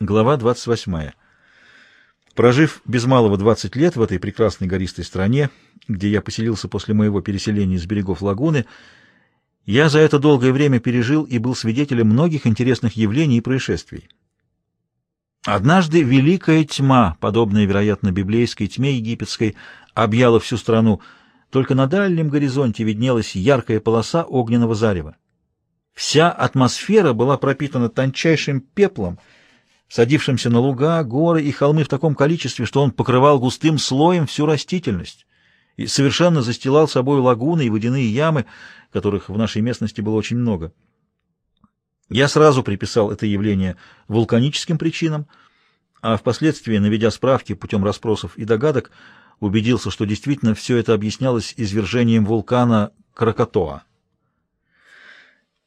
Глава 28. Прожив без малого 20 лет в этой прекрасной гористой стране, где я поселился после моего переселения с берегов лагуны, я за это долгое время пережил и был свидетелем многих интересных явлений и происшествий. Однажды великая тьма, подобная, вероятно, библейской тьме египетской, объяла всю страну. Только на дальнем горизонте виднелась яркая полоса огненного зарева. Вся атмосфера была пропитана тончайшим пеплом — садившимся на луга, горы и холмы в таком количестве, что он покрывал густым слоем всю растительность и совершенно застилал собой лагуны и водяные ямы, которых в нашей местности было очень много. Я сразу приписал это явление вулканическим причинам, а впоследствии, наведя справки путем расспросов и догадок, убедился, что действительно все это объяснялось извержением вулкана Кракатоа.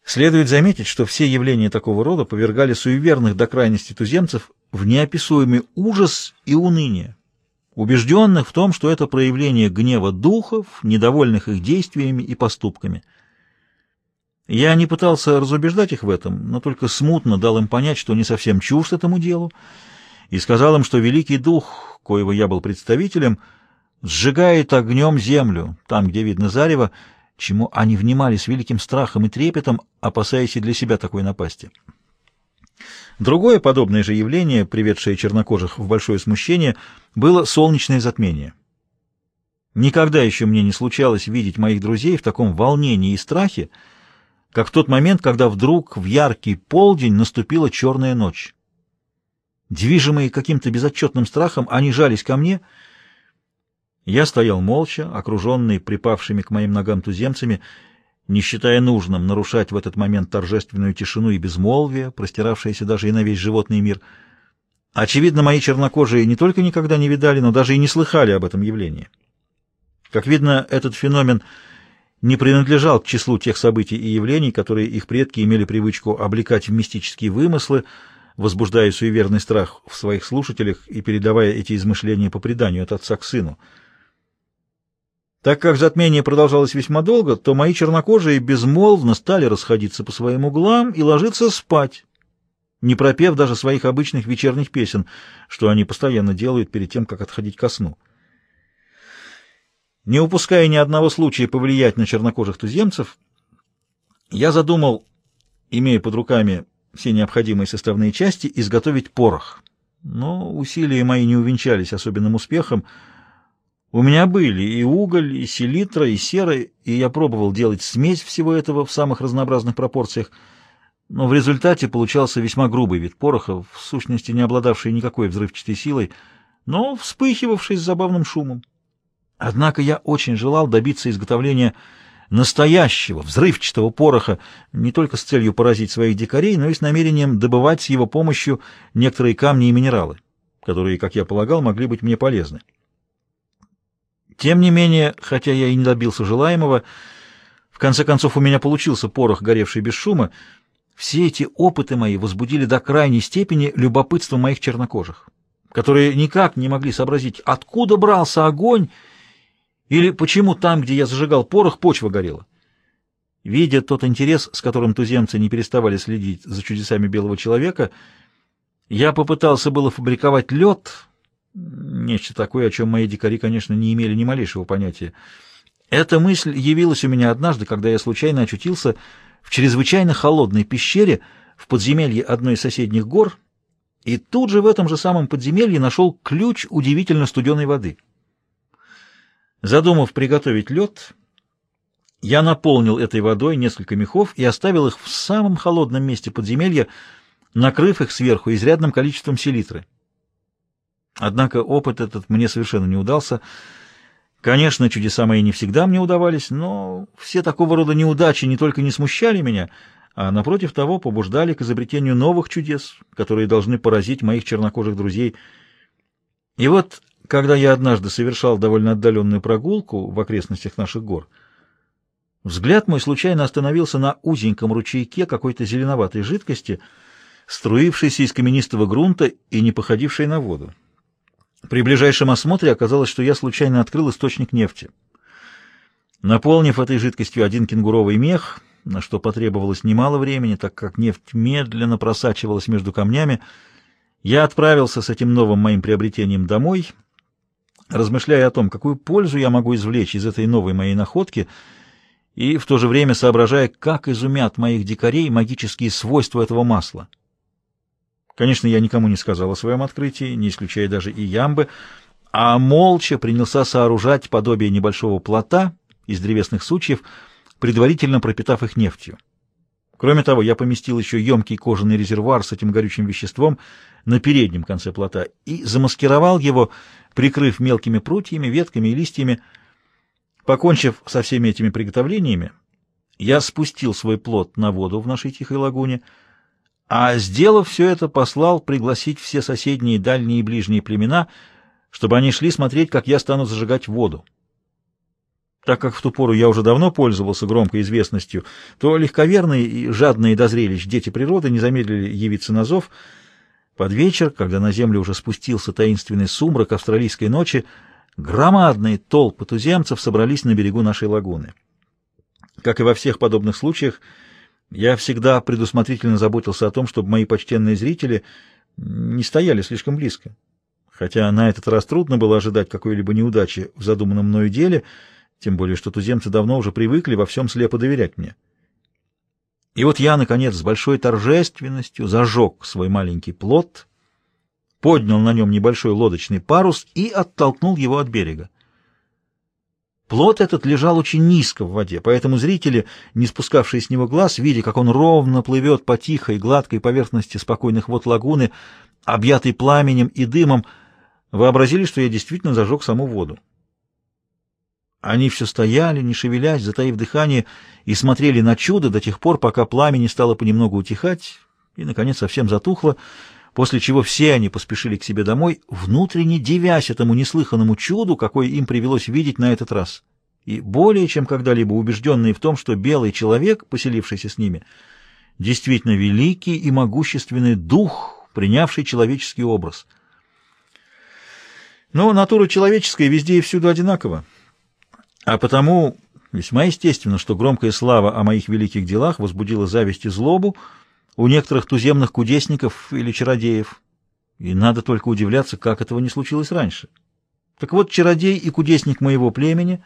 Следует заметить, что все явления такого рода повергали суеверных до крайности туземцев в неописуемый ужас и уныние, убежденных в том, что это проявление гнева духов, недовольных их действиями и поступками. Я не пытался разубеждать их в этом, но только смутно дал им понять, что не совсем чужд этому делу, и сказал им, что великий дух, коего я был представителем, сжигает огнем землю, там, где видно зарево, чему они внимали с великим страхом и трепетом, опасаясь и для себя такой напасти. Другое подобное же явление, приведшее чернокожих в большое смущение, было солнечное затмение. Никогда еще мне не случалось видеть моих друзей в таком волнении и страхе, как в тот момент, когда вдруг в яркий полдень наступила черная ночь. Движимые каким-то безотчетным страхом, они жались ко мне — я стоял молча, окруженный припавшими к моим ногам туземцами, не считая нужным нарушать в этот момент торжественную тишину и безмолвие, простиравшееся даже и на весь животный мир. Очевидно, мои чернокожие не только никогда не видали, но даже и не слыхали об этом явлении. Как видно, этот феномен не принадлежал к числу тех событий и явлений, которые их предки имели привычку облекать в мистические вымыслы, возбуждая суеверный страх в своих слушателях и передавая эти измышления по преданию от отца к сыну. Так как затмение продолжалось весьма долго, то мои чернокожие безмолвно стали расходиться по своим углам и ложиться спать, не пропев даже своих обычных вечерних песен, что они постоянно делают перед тем, как отходить ко сну. Не упуская ни одного случая повлиять на чернокожих туземцев, я задумал, имея под руками все необходимые составные части, изготовить порох. Но усилия мои не увенчались особенным успехом, у меня были и уголь, и селитра, и сера, и я пробовал делать смесь всего этого в самых разнообразных пропорциях, но в результате получался весьма грубый вид пороха, в сущности не обладавший никакой взрывчатой силой, но вспыхивавший с забавным шумом. Однако я очень желал добиться изготовления настоящего взрывчатого пороха не только с целью поразить своих дикарей, но и с намерением добывать с его помощью некоторые камни и минералы, которые, как я полагал, могли быть мне полезны. Тем не менее, хотя я и не добился желаемого, в конце концов у меня получился порох, горевший без шума, все эти опыты мои возбудили до крайней степени любопытство моих чернокожих, которые никак не могли сообразить, откуда брался огонь или почему там, где я зажигал порох, почва горела. Видя тот интерес, с которым туземцы не переставали следить за чудесами белого человека, я попытался было фабриковать лед, Нечто такое, о чем мои дикари, конечно, не имели ни малейшего понятия. Эта мысль явилась у меня однажды, когда я случайно очутился в чрезвычайно холодной пещере в подземелье одной из соседних гор, и тут же в этом же самом подземелье нашел ключ удивительно студеной воды. Задумав приготовить лед, я наполнил этой водой несколько мехов и оставил их в самом холодном месте подземелья, накрыв их сверху изрядным количеством селитры. Однако опыт этот мне совершенно не удался. Конечно, чудеса мои не всегда мне удавались, но все такого рода неудачи не только не смущали меня, а, напротив того, побуждали к изобретению новых чудес, которые должны поразить моих чернокожих друзей. И вот, когда я однажды совершал довольно отдаленную прогулку в окрестностях наших гор, взгляд мой случайно остановился на узеньком ручейке какой-то зеленоватой жидкости, струившейся из каменистого грунта и не походившей на воду. При ближайшем осмотре оказалось, что я случайно открыл источник нефти. Наполнив этой жидкостью один кенгуровый мех, на что потребовалось немало времени, так как нефть медленно просачивалась между камнями, Я отправился с этим новым моим приобретением домой, размышляя о том, какую пользу я могу извлечь из этой новой моей находки, и в то же время соображая, как изумят моих дикарей магические свойства этого масла. Конечно, я никому не сказал о своем открытии, не исключая даже и ямбы, а молча принялся сооружать подобие небольшого плота из древесных сучьев, предварительно пропитав их нефтью. Кроме того, я поместил еще емкий кожаный резервуар с этим горючим веществом на переднем конце плота и замаскировал его, прикрыв мелкими прутьями, ветками и листьями. Покончив со всеми этими приготовлениями, я спустил свой плот на воду в нашей тихой лагуне, а, сделав все это, послал пригласить все соседние, дальние и ближние племена, чтобы они шли смотреть, как я стану зажигать воду. Так как в ту пору я уже давно пользовался громкой известностью, то легковерные и жадные до зрелищ дети природы не замедлили явиться на зов. Под вечер, когда на землю уже спустился таинственный сумрак австралийской ночи, громадные толпы туземцев собрались на берегу нашей лагуны. Как и во всех подобных случаях, я всегда предусмотрительно заботился о том, чтобы мои почтенные зрители не стояли слишком близко. Хотя на этот раз трудно было ожидать какой-либо неудачи в задуманном мною деле — тем более что туземцы давно уже привыкли во всем слепо доверять мне. И вот я, наконец, с большой торжественностью зажег свой маленький плот, поднял на нем небольшой лодочный парус и оттолкнул его от берега. Плот этот лежал очень низко в воде, поэтому зрители, не спускавшие с него глаз, видя, как он ровно плывет по тихой, гладкой поверхности спокойных вод лагуны, объятый пламенем и дымом, вообразили, что я действительно зажег саму воду. Они все стояли, не шевелясь, затаив дыхание, и смотрели на чудо до тех пор, пока пламя не стало понемногу утихать и, наконец, совсем затухло, после чего все они поспешили к себе домой, внутренне дивясь этому неслыханному чуду, какое им привелось видеть на этот раз, и более чем когда-либо убежденные в том, что белый человек, поселившийся с ними, действительно великий и могущественный дух, принявший человеческий образ. Но натура человеческая везде и всюду одинакова. А потому весьма естественно, что громкая слава о моих великих делах возбудила зависть и злобу у некоторых туземных кудесников или чародеев. И надо только удивляться, как этого не случилось раньше. Так вот, чародей и кудесник моего племени,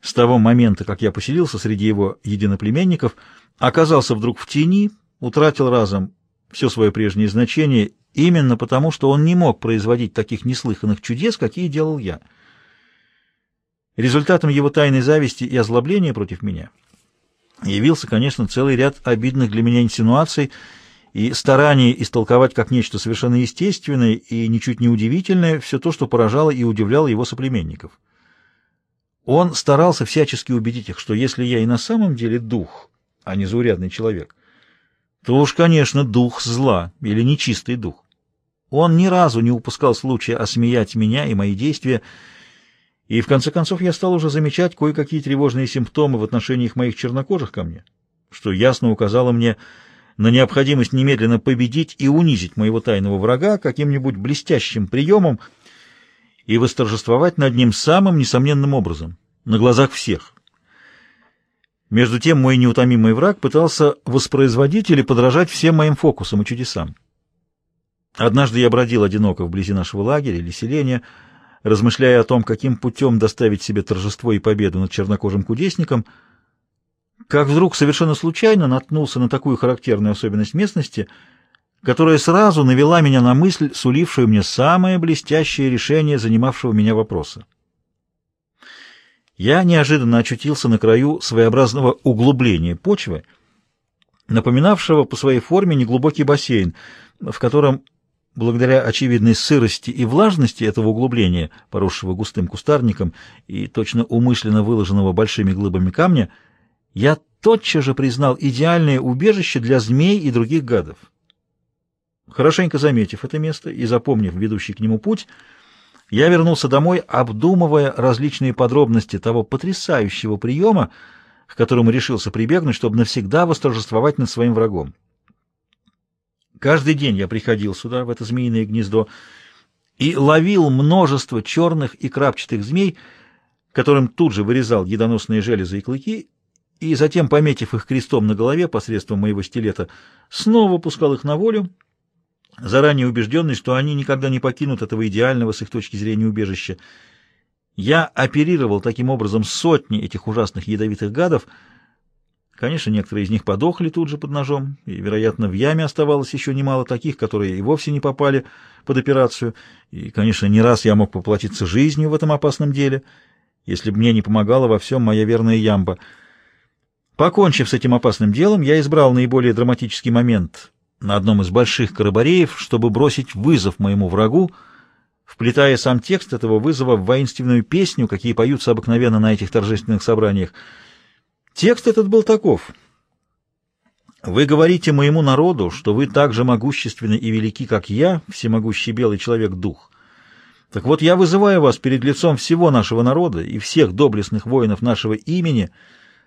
с того момента, как я поселился среди его единоплеменников, оказался вдруг в тени, утратил разом все свое прежнее значение, именно потому, что он не мог производить таких неслыханных чудес, какие делал я. Результатом его тайной зависти и озлобления против меня явился, конечно, целый ряд обидных для меня инсинуаций и стараний истолковать как нечто совершенно естественное и ничуть не удивительное все то, что поражало и удивляло его соплеменников. Он старался всячески убедить их, что если я и на самом деле дух, а не заурядный человек, то уж, конечно, дух зла или нечистый дух. Он ни разу не упускал случая осмеять меня и мои действия, и в конце концов я стал уже замечать кое-какие тревожные симптомы в отношениях моих чернокожих ко мне, что ясно указало мне на необходимость немедленно победить и унизить моего тайного врага каким-нибудь блестящим приемом и восторжествовать над ним самым несомненным образом, на глазах всех. Между тем мой неутомимый враг пытался воспроизводить или подражать всем моим фокусам и чудесам. Однажды я бродил одиноко вблизи нашего лагеря или селения, размышляя о том, каким путем доставить себе торжество и победу над чернокожим кудесником, как вдруг совершенно случайно наткнулся на такую характерную особенность местности, которая сразу навела меня на мысль, сулившую мне самое блестящее решение занимавшего меня вопроса. Я неожиданно очутился на краю своеобразного углубления почвы, напоминавшего по своей форме неглубокий бассейн, в котором Благодаря очевидной сырости и влажности этого углубления, поросшего густым кустарником и точно умышленно выложенного большими глыбами камня, я тотчас же признал идеальное убежище для змей и других гадов. Хорошенько заметив это место и запомнив ведущий к нему путь, я вернулся домой, обдумывая различные подробности того потрясающего приема, к которому решился прибегнуть, чтобы навсегда восторжествовать над своим врагом. Каждый день я приходил сюда, в это змеиное гнездо, и ловил множество черных и крапчатых змей, которым тут же вырезал едоносные железы и клыки, и затем, пометив их крестом на голове посредством моего стилета, снова пускал их на волю, заранее убежденный, что они никогда не покинут этого идеального с их точки зрения убежища. Я оперировал таким образом сотни этих ужасных ядовитых гадов. Конечно, некоторые из них подохли тут же под ножом, и, вероятно, в яме оставалось еще немало таких, которые и вовсе не попали под операцию. И, конечно, не раз я мог поплатиться жизнью в этом опасном деле, если бы мне не помогала во всем моя верная ямба. Покончив с этим опасным делом, я избрал наиболее драматический момент на одном из больших карабареев, чтобы бросить вызов моему врагу, вплетая сам текст этого вызова в воинственную песню, какие поются обыкновенно на этих торжественных собраниях. Текст этот был таков. «Вы говорите моему народу, что вы так же могущественны и велики, как я, всемогущий белый человек-дух. Так вот, я вызываю вас перед лицом всего нашего народа и всех доблестных воинов нашего имени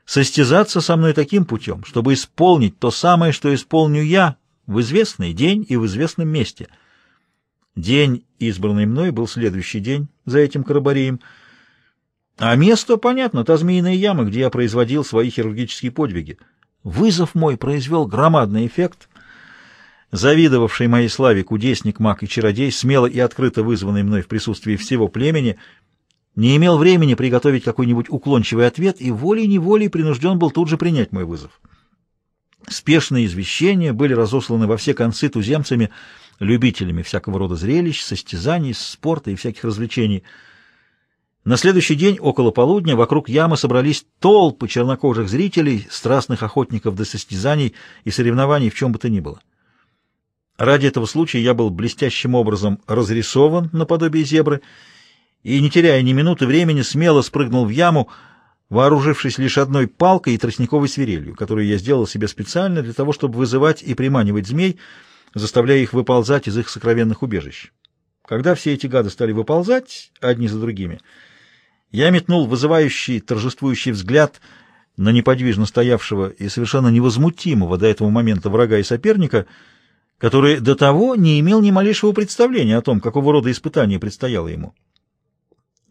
состязаться со мной таким путем, чтобы исполнить то самое, что исполню я в известный день и в известном месте». День, избранный мной, был следующий день за этим карабареем. А место, понятно, та змеиная яма, где я производил свои хирургические подвиги. Вызов мой произвел громадный эффект. Завидовавший моей славе кудесник, маг и чародей, смело и открыто вызванный мной в присутствии всего племени, не имел времени приготовить какой-нибудь уклончивый ответ и волей-неволей принужден был тут же принять мой вызов. Спешные извещения были разосланы во все концы туземцами, любителями всякого рода зрелищ, состязаний, спорта и всяких развлечений. На следующий день, около полудня, вокруг ямы собрались толпы чернокожих зрителей, страстных охотников до состязаний и соревнований в чем бы то ни было. Ради этого случая я был блестящим образом разрисован наподобие зебры и, не теряя ни минуты времени, смело спрыгнул в яму, вооружившись лишь одной палкой и тростниковой свирелью, которую я сделал себе специально для того, чтобы вызывать и приманивать змей, заставляя их выползать из их сокровенных убежищ. Когда все эти гады стали выползать одни за другими, я метнул вызывающий, торжествующий взгляд на неподвижно стоявшего и совершенно невозмутимого до этого момента врага и соперника, который до того не имел ни малейшего представления о том, какого рода испытание предстояло ему.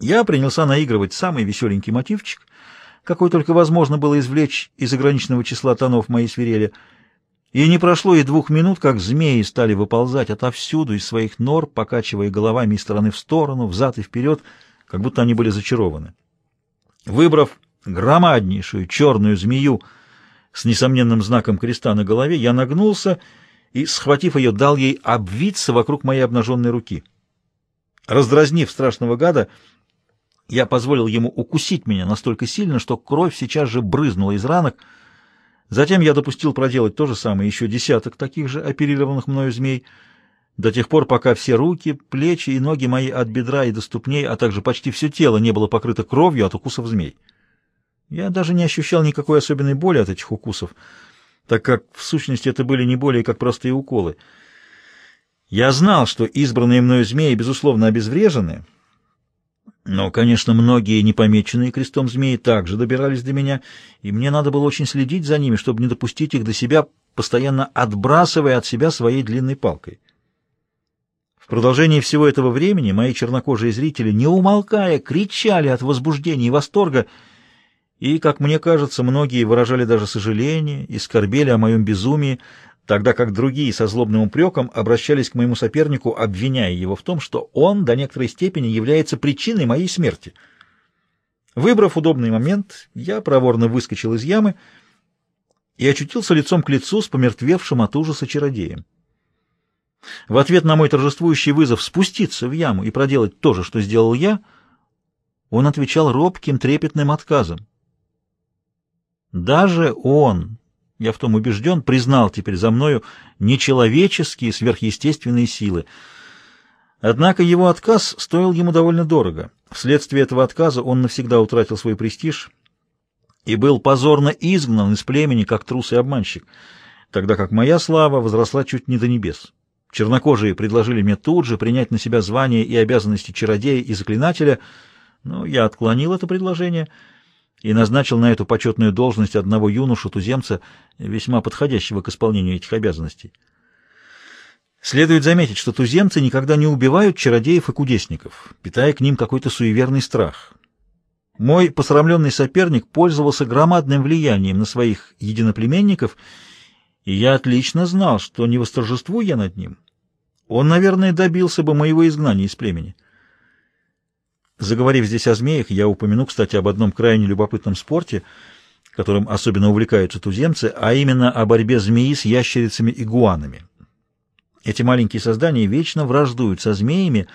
Я принялся наигрывать самый веселенький мотивчик, какой только возможно было извлечь из ограниченного числа тонов моей свирели — и не прошло и двух минут, как змеи стали выползать отовсюду из своих нор, покачивая головами из стороны в сторону, взад и вперед, как будто они были зачарованы. Выбрав громаднейшую черную змею с несомненным знаком креста на голове, я нагнулся и, схватив ее, дал ей обвиться вокруг моей обнаженной руки. Раздразнив страшного гада, я позволил ему укусить меня настолько сильно, что кровь сейчас же брызнула из ранок, Затем я допустил проделать то же самое еще десяток таких же оперированных мною змей, до тех пор, пока все руки, плечи и ноги мои от бедра и до ступней, а также почти все тело не было покрыто кровью от укусов змей. Я даже не ощущал никакой особенной боли от этих укусов, так как в сущности это были не более как простые уколы. Я знал, что избранные мною змеи, безусловно, обезврежены, но, конечно, многие непомеченные крестом змеи также добирались до меня, и мне надо было очень следить за ними, чтобы не допустить их до себя, постоянно отбрасывая от себя своей длинной палкой. В продолжении всего этого времени мои чернокожие зрители, не умолкая, кричали от возбуждения и восторга, и, как мне кажется, многие выражали даже сожаление и скорбели о моем безумии, тогда как другие со злобным упреком обращались к моему сопернику, обвиняя его в том, что он до некоторой степени является причиной моей смерти. Выбрав удобный момент, я проворно выскочил из ямы и очутился лицом к лицу с помертвевшим от ужаса чародеем. В ответ на мой торжествующий вызов спуститься в яму и проделать то же, что сделал я, он отвечал робким, трепетным отказом. Даже он, я в том убежден, признал теперь за мною нечеловеческие сверхъестественные силы. Однако его отказ стоил ему довольно дорого. Вследствие этого отказа он навсегда утратил свой престиж и был позорно изгнан из племени, как трус и обманщик, тогда как моя слава возросла чуть не до небес. Чернокожие предложили мне тут же принять на себя звание и обязанности чародея и заклинателя, но я отклонил это предложение — и назначил на эту почетную должность одного юношу-туземца, весьма подходящего к исполнению этих обязанностей. Следует заметить, что туземцы никогда не убивают чародеев и кудесников, питая к ним какой-то суеверный страх. Мой посрамленный соперник пользовался громадным влиянием на своих единоплеменников, и я отлично знал, что не восторжествую я над ним, он, наверное, добился бы моего изгнания из племени. Заговорив здесь о змеях, я упомяну, кстати, об одном крайне любопытном спорте, которым особенно увлекаются туземцы, а именно о борьбе змеи с ящерицами-игуанами. Эти маленькие создания вечно враждуют со змеями,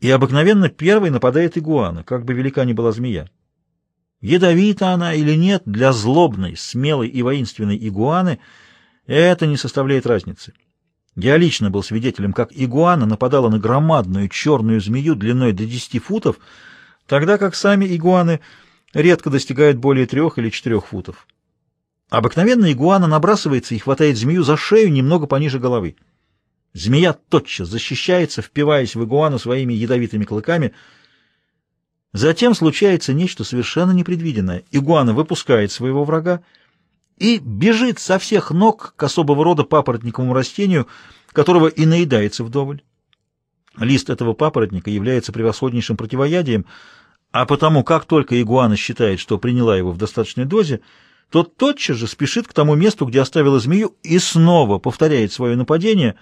и обыкновенно первой нападает игуана, как бы велика ни была змея. Ядовита она или нет, для злобной, смелой и воинственной игуаны это не составляет разницы. Я лично был свидетелем, как игуана нападала на громадную черную змею длиной до 10 футов, тогда как сами игуаны редко достигают более трех или четырех футов. Обыкновенно игуана набрасывается и хватает змею за шею немного пониже головы. Змея тотчас защищается, впиваясь в игуану своими ядовитыми клыками. Затем случается нечто совершенно непредвиденное. Игуана выпускает своего врага, и бежит со всех ног к особого рода папоротниковому растению, которого и наедается вдоволь. Лист этого папоротника является превосходнейшим противоядием, а потому как только игуана считает, что приняла его в достаточной дозе, то тотчас же спешит к тому месту, где оставила змею, и снова повторяет свое нападение.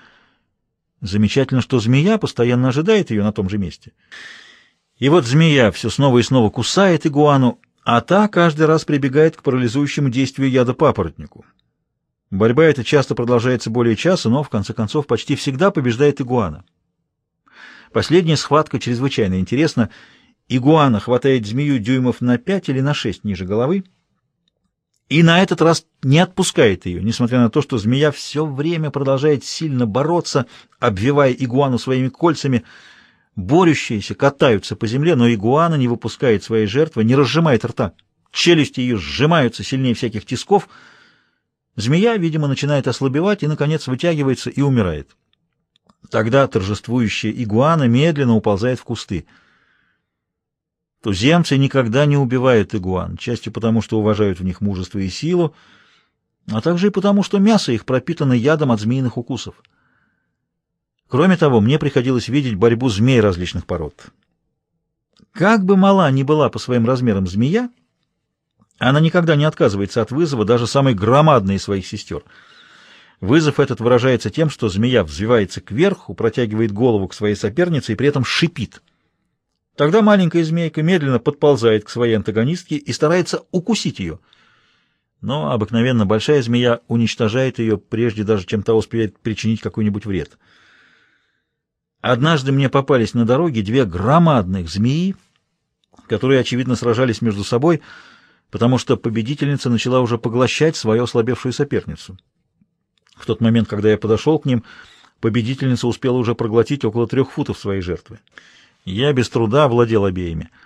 Замечательно, что змея постоянно ожидает ее на том же месте. И вот змея все снова и снова кусает игуану, а та каждый раз прибегает к парализующему действию яда папоротнику. Борьба эта часто продолжается более часа, но, в конце концов, почти всегда побеждает игуана. Последняя схватка чрезвычайно интересна. Игуана хватает змею дюймов на пять или на шесть ниже головы, и на этот раз не отпускает ее, несмотря на то, что змея все время продолжает сильно бороться, обвивая игуану своими кольцами, Борющиеся катаются по земле, но игуана не выпускает своей жертвы, не разжимает рта. Челюсти ее сжимаются сильнее всяких тисков. Змея, видимо, начинает ослабевать и, наконец, вытягивается и умирает. Тогда торжествующая игуана медленно уползает в кусты. Туземцы никогда не убивают игуан, частью потому, что уважают в них мужество и силу, а также и потому, что мясо их пропитано ядом от змеиных укусов. Кроме того, мне приходилось видеть борьбу змей различных пород. Как бы мала ни была по своим размерам змея, она никогда не отказывается от вызова даже самой громадной из своих сестер. Вызов этот выражается тем, что змея взвивается кверху, протягивает голову к своей сопернице и при этом шипит. Тогда маленькая змейка медленно подползает к своей антагонистке и старается укусить ее. Но обыкновенно большая змея уничтожает ее, прежде даже чем та успеет причинить какой-нибудь вред. Однажды мне попались на дороге две громадных змеи, которые, очевидно, сражались между собой, потому что победительница начала уже поглощать свою ослабевшую соперницу. В тот момент, когда я подошел к ним, победительница успела уже проглотить около трех футов своей жертвы. Я без труда овладел обеими —